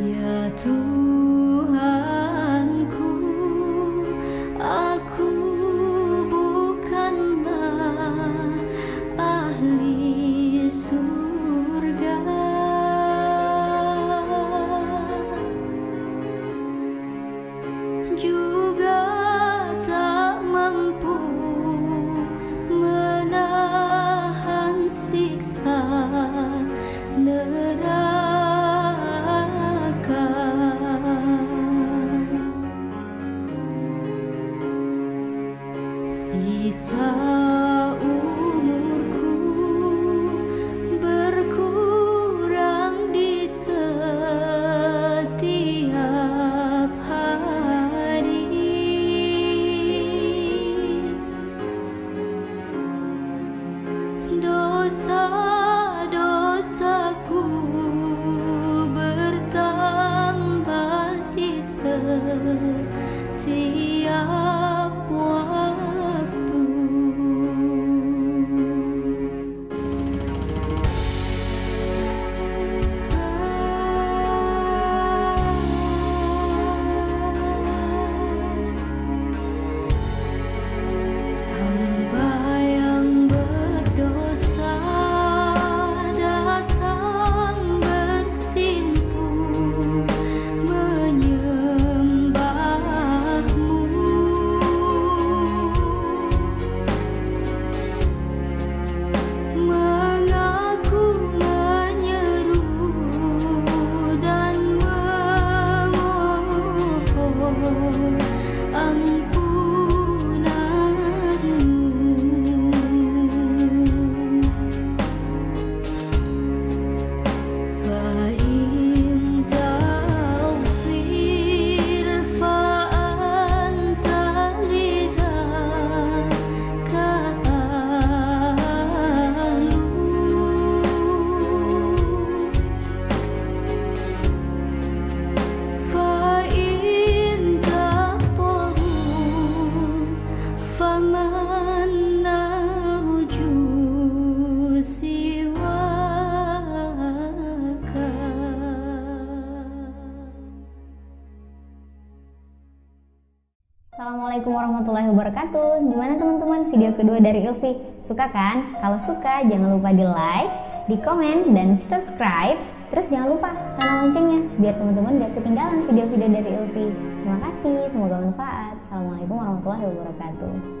Ya tu So. know Assalamualaikum warahmatullahi wabarakatuh. Gimana teman-teman video kedua dari Ilvi? Suka kan? Kalau suka jangan lupa di like, di komen, dan subscribe. Terus jangan lupa channel loncengnya biar teman-teman gak ketinggalan video-video dari Ilvi. Terima kasih, semoga bermanfaat. Assalamualaikum warahmatullahi wabarakatuh.